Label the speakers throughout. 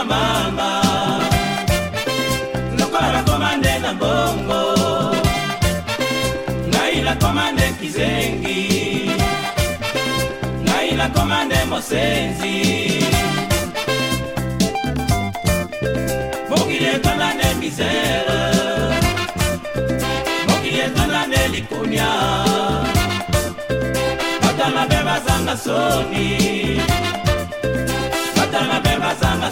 Speaker 1: wa mama lokola nakoma nde na bongo ngai nakoma nde kizengi ngai nakoma nde mosenzi mokili etonda nde misere mokili etonda nde likunia bato mabe bazanga soni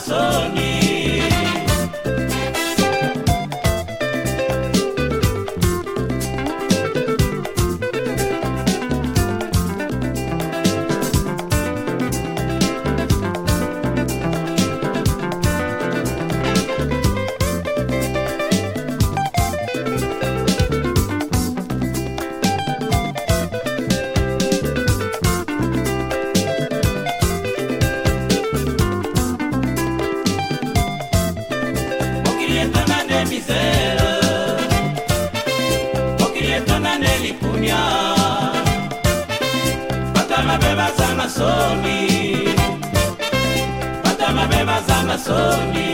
Speaker 1: Sony. misere mokili etonda nde lipunia bato mabe baza na soni bato mabe baza na soni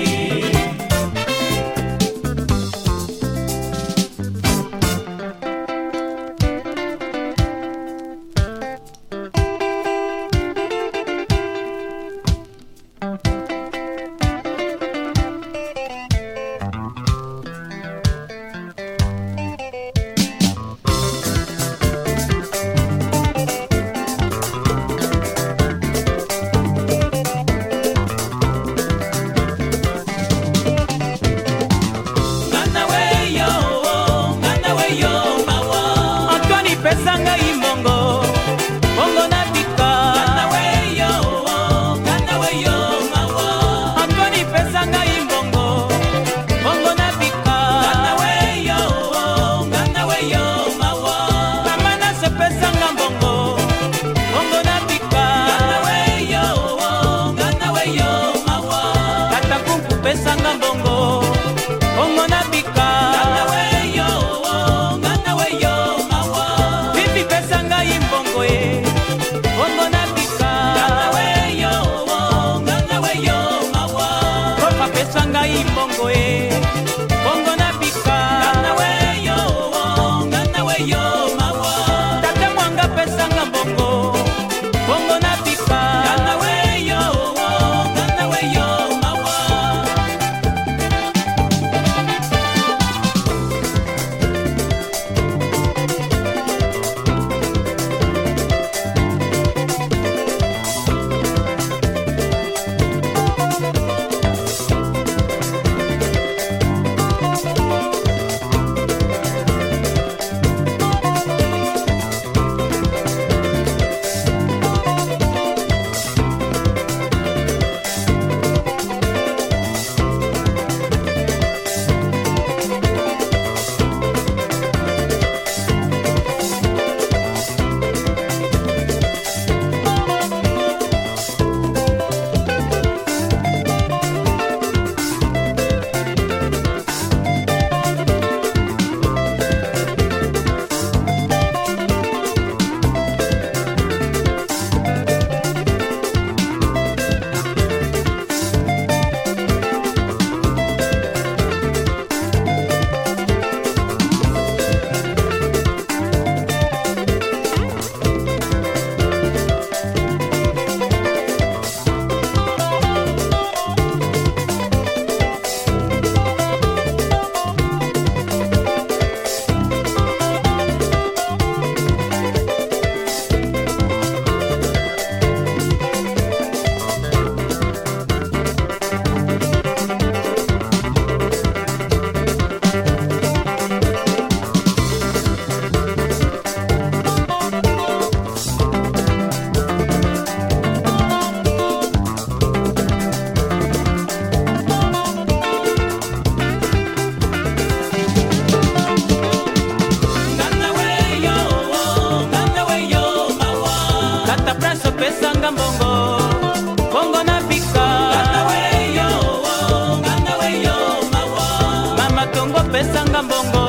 Speaker 2: elongo pesanga mbongo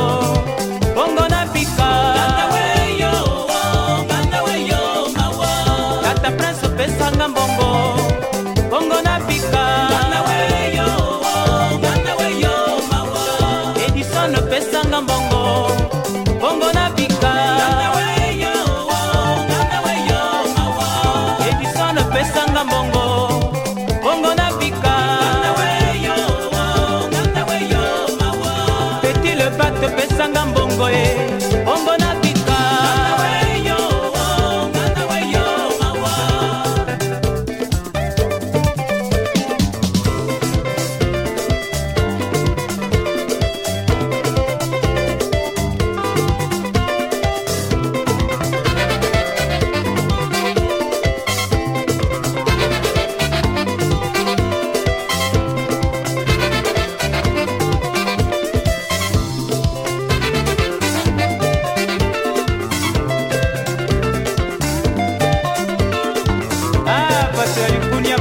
Speaker 2: bongo na pika tata prince opesanga mbongo bongo na pika edison opesanga mbongo bongo na pika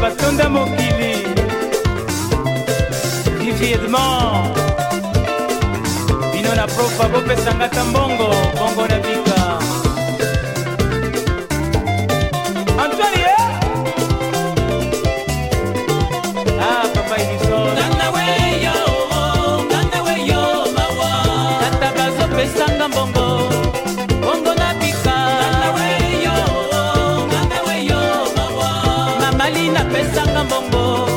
Speaker 2: batonda mokili diviedement bino na profa bopesanga ta mbongo bongo na bino samba bombom